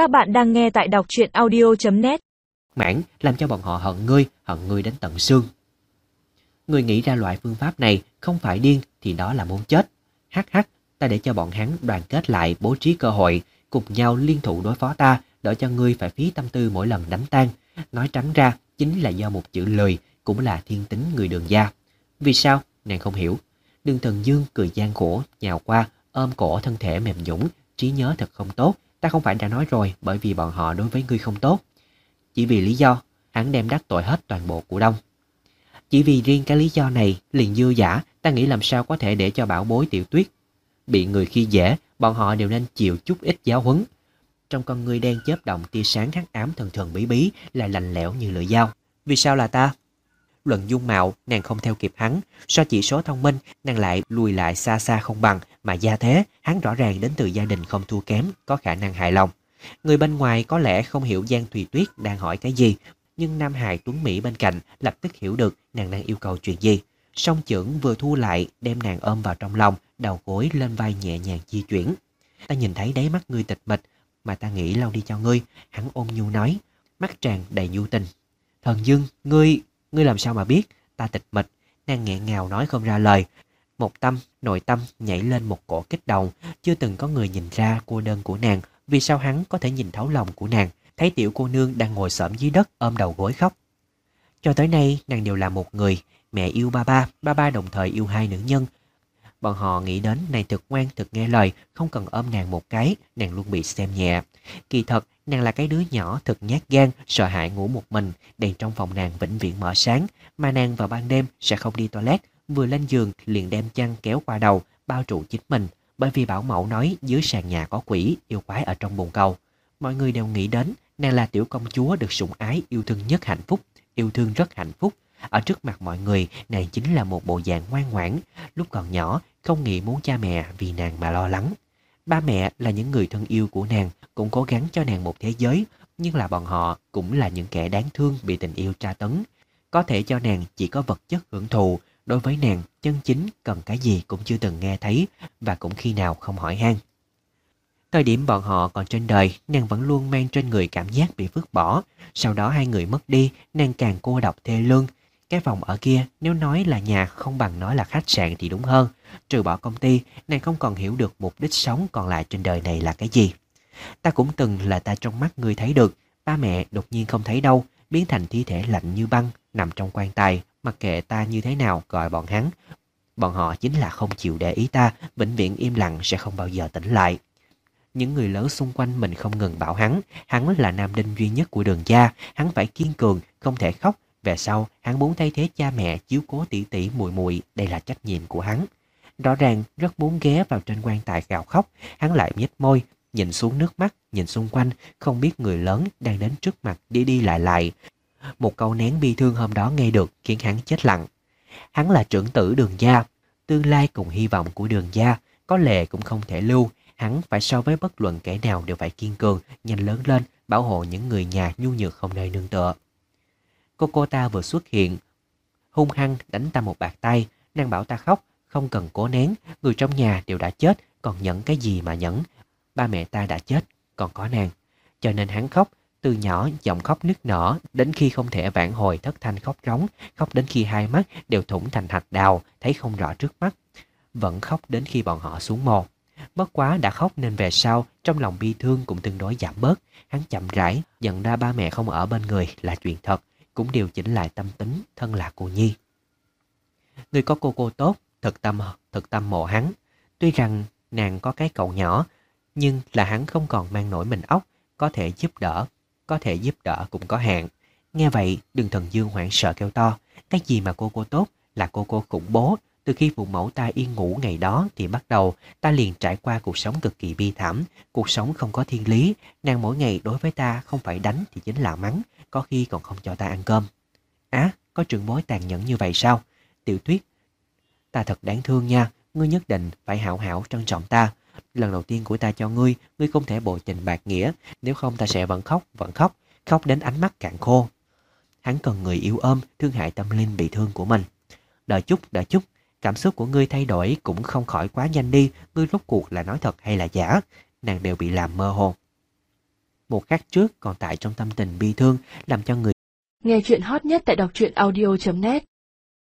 Các bạn đang nghe tại đọc truyện audio.net Mãn làm cho bọn họ hận ngươi, hận ngươi đến tận xương. Ngươi nghĩ ra loại phương pháp này không phải điên thì đó là muốn chết. Hắc hắc, ta để cho bọn hắn đoàn kết lại bố trí cơ hội, cùng nhau liên thủ đối phó ta, đỡ cho ngươi phải phí tâm tư mỗi lần đánh tan. Nói trắng ra, chính là do một chữ lời, cũng là thiên tính người đường gia. Vì sao? Nàng không hiểu. Đường thần dương cười gian khổ, nhào qua, ôm cổ thân thể mềm nhũng, trí nhớ thật không tốt. Ta không phải đã nói rồi bởi vì bọn họ đối với ngươi không tốt. Chỉ vì lý do, hắn đem đắc tội hết toàn bộ cổ đông. Chỉ vì riêng cái lý do này, liền dư giả, ta nghĩ làm sao có thể để cho bảo bối tiểu tuyết. Bị người khi dễ, bọn họ đều nên chịu chút ít giáo huấn. Trong con người đen chớp động tia sáng hắc ám thần thần bí bí, lại lạnh lẽo như lưỡi dao. Vì sao là ta? Luận dung mạo, nàng không theo kịp hắn. So chỉ số thông minh, nàng lại lùi lại xa xa không bằng. Mà gia thế, hắn rõ ràng đến từ gia đình không thua kém, có khả năng hài lòng. Người bên ngoài có lẽ không hiểu Giang Thùy Tuyết đang hỏi cái gì, nhưng Nam Hải Tuấn Mỹ bên cạnh lập tức hiểu được nàng đang yêu cầu chuyện gì. Song trưởng vừa thu lại, đem nàng ôm vào trong lòng, đầu gối lên vai nhẹ nhàng di chuyển. Ta nhìn thấy đáy mắt ngươi tịch mịch, mà ta nghĩ lau đi cho ngươi, hắn ôm nhu nói, mắt tràn đầy nhu tình. Thần Dương, ngươi, ngươi làm sao mà biết, ta tịch mịch, nàng nghẹn ngào nói không ra lời. Một tâm, nội tâm nhảy lên một cổ kích động, chưa từng có người nhìn ra cô đơn của nàng, vì sao hắn có thể nhìn thấu lòng của nàng, thấy tiểu cô nương đang ngồi xổm dưới đất ôm đầu gối khóc. Cho tới nay, nàng đều là một người, mẹ yêu ba ba, ba ba đồng thời yêu hai nữ nhân. Bọn họ nghĩ đến nàng thực ngoan, thực nghe lời, không cần ôm nàng một cái, nàng luôn bị xem nhẹ. Kỳ thật, nàng là cái đứa nhỏ thực nhát gan, sợ hãi ngủ một mình, đèn trong phòng nàng vĩnh viễn mở sáng, mà nàng vào ban đêm sẽ không đi toilet, vừa lên giường liền đem chăn kéo qua đầu, bao trụ chính mình, bởi vì bảo mẫu nói dưới sàn nhà có quỷ, yêu quái ở trong bồn cầu. Mọi người đều nghĩ đến nàng là tiểu công chúa được sủng ái, yêu thương nhất hạnh phúc, yêu thương rất hạnh phúc. Ở trước mặt mọi người, nàng chính là một bộ dạng ngoan ngoãn, lúc còn nhỏ không nghĩ muốn cha mẹ vì nàng mà lo lắng. Ba mẹ là những người thân yêu của nàng, cũng cố gắng cho nàng một thế giới, nhưng là bọn họ cũng là những kẻ đáng thương bị tình yêu tra tấn. Có thể cho nàng chỉ có vật chất hưởng thụ, đối với nàng chân chính cần cái gì cũng chưa từng nghe thấy và cũng khi nào không hỏi han. Thời điểm bọn họ còn trên đời, nàng vẫn luôn mang trên người cảm giác bị vứt bỏ. Sau đó hai người mất đi, nàng càng cô độc thê lương. Cái phòng ở kia, nếu nói là nhà không bằng nói là khách sạn thì đúng hơn. Trừ bỏ công ty, nàng không còn hiểu được mục đích sống còn lại trên đời này là cái gì. Ta cũng từng là ta trong mắt người thấy được, ba mẹ đột nhiên không thấy đâu, biến thành thi thể lạnh như băng, nằm trong quan tài, mặc kệ ta như thế nào gọi bọn hắn. Bọn họ chính là không chịu để ý ta, vĩnh viễn im lặng sẽ không bao giờ tỉnh lại. Những người lớn xung quanh mình không ngừng bảo hắn, hắn là nam đinh duy nhất của đường gia, hắn phải kiên cường, không thể khóc. Về sau, hắn muốn thay thế cha mẹ chiếu cố tỷ tỷ muội muội, đây là trách nhiệm của hắn. Rõ ràng rất muốn ghé vào trên quan tài gào khóc, hắn lại nhếch môi, nhìn xuống nước mắt, nhìn xung quanh, không biết người lớn đang đến trước mặt đi đi lại lại. Một câu nén bi thương hôm đó nghe được khiến hắn chết lặng. Hắn là trưởng tử đường gia, tương lai cùng hy vọng của đường gia, có lệ cũng không thể lưu, hắn phải so với bất luận kẻ nào đều phải kiên cường, nhanh lớn lên, bảo hộ những người nhà nhu nhược không nơi nương tựa. Cô cô ta vừa xuất hiện, hung hăng đánh ta một bạc tay, nàng bảo ta khóc, không cần cố nén, người trong nhà đều đã chết, còn nhẫn cái gì mà nhẫn. Ba mẹ ta đã chết, còn có nàng. Cho nên hắn khóc, từ nhỏ giọng khóc nức nở, đến khi không thể vãn hồi thất thanh khóc rống, khóc đến khi hai mắt đều thủng thành hạch đào, thấy không rõ trước mắt. Vẫn khóc đến khi bọn họ xuống mồ. Bất quá đã khóc nên về sau, trong lòng bi thương cũng tương đối giảm bớt. Hắn chậm rãi, nhận ra ba mẹ không ở bên người là chuyện thật, cũng điều chỉnh lại tâm tính, thân là cô Nhi. Người có cô cô tốt, thật tâm, thật tâm mộ hắn. Tuy rằng nàng có cái cậu nhỏ, nhưng là hắn không còn mang nổi mình ốc, có thể giúp đỡ, có thể giúp đỡ cũng có hạn. Nghe vậy, đừng thần dương hoảng sợ kêu to, cái gì mà cô cô tốt là cô cô khủng bố, từ khi phụ mẫu ta yên ngủ ngày đó thì bắt đầu ta liền trải qua cuộc sống cực kỳ bi thảm, cuộc sống không có thiên lý, nàng mỗi ngày đối với ta không phải đánh thì chính là mắng, có khi còn không cho ta ăn cơm. Á, có trường bối tàn nhẫn như vậy sao? Tiểu tuyết, ta thật đáng thương nha, ngươi nhất định phải hảo hảo trân trọng ta. Lần đầu tiên của ta cho ngươi, ngươi không thể bội tình bạc nghĩa, nếu không ta sẽ vẫn khóc, vẫn khóc, khóc đến ánh mắt cạn khô. Hắn cần người yêu ôm, thương hại tâm linh bị thương của mình. Đợi chút, đợi chút, Cảm xúc của ngươi thay đổi cũng không khỏi quá nhanh đi, ngươi rốt cuộc là nói thật hay là giả, nàng đều bị làm mơ hồ. một khắc trước còn tại trong tâm tình bi thương, làm cho người Nghe chuyện hot nhất tại đọc truyện audio.net